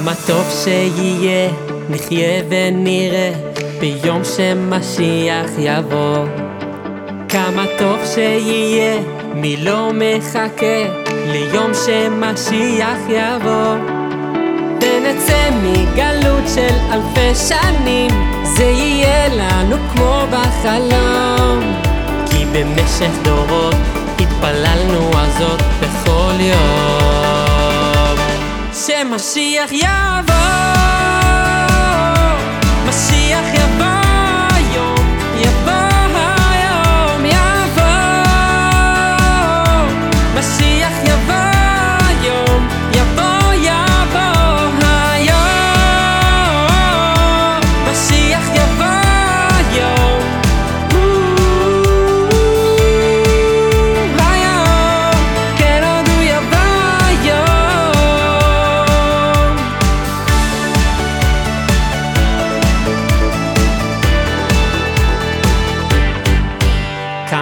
כמה טוב שיהיה, נחיה ונראה, ביום שמשיח יבוא. כמה טוב שיהיה, מי לא מחכה, ליום שמשיח יבוא. ונצא מגלות של אלפי שנים, זה יהיה לנו כמו בחלום. כי במשך דורות התפללנו על זאת בכל יום. שמשיח יבוא,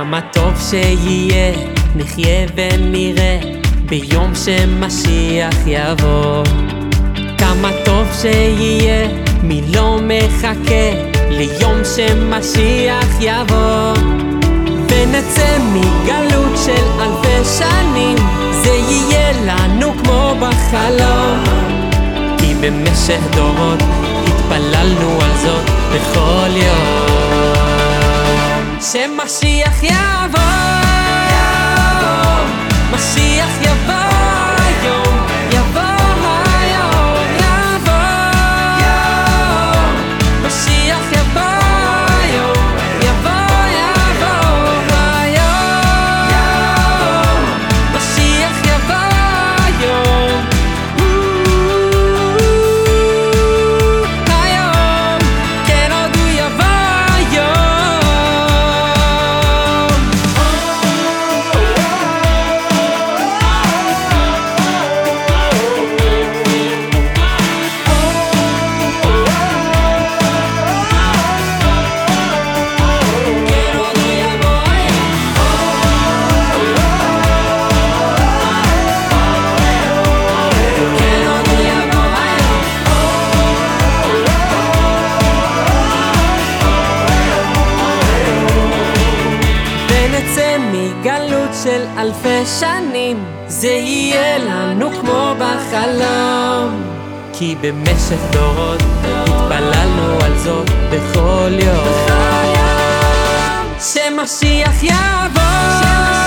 כמה טוב שיהיה, נחיה ונראה, ביום שמשיח יבוא. כמה טוב שיהיה, מי לא מחכה, ליום שמשיח יבוא. ונצא מגלות של אלפי שנים, זה יהיה לנו כמו בחלום. כי במשך דורות התפללנו על זאת בכל יום. שמשיח יבוא, משיח יבוא ונצא מגלות של אלפי שנים, זה יהיה לנו כמו בחלום. כי במשך דורות התפללנו על זאת בכל יום. שמשיח יבוא,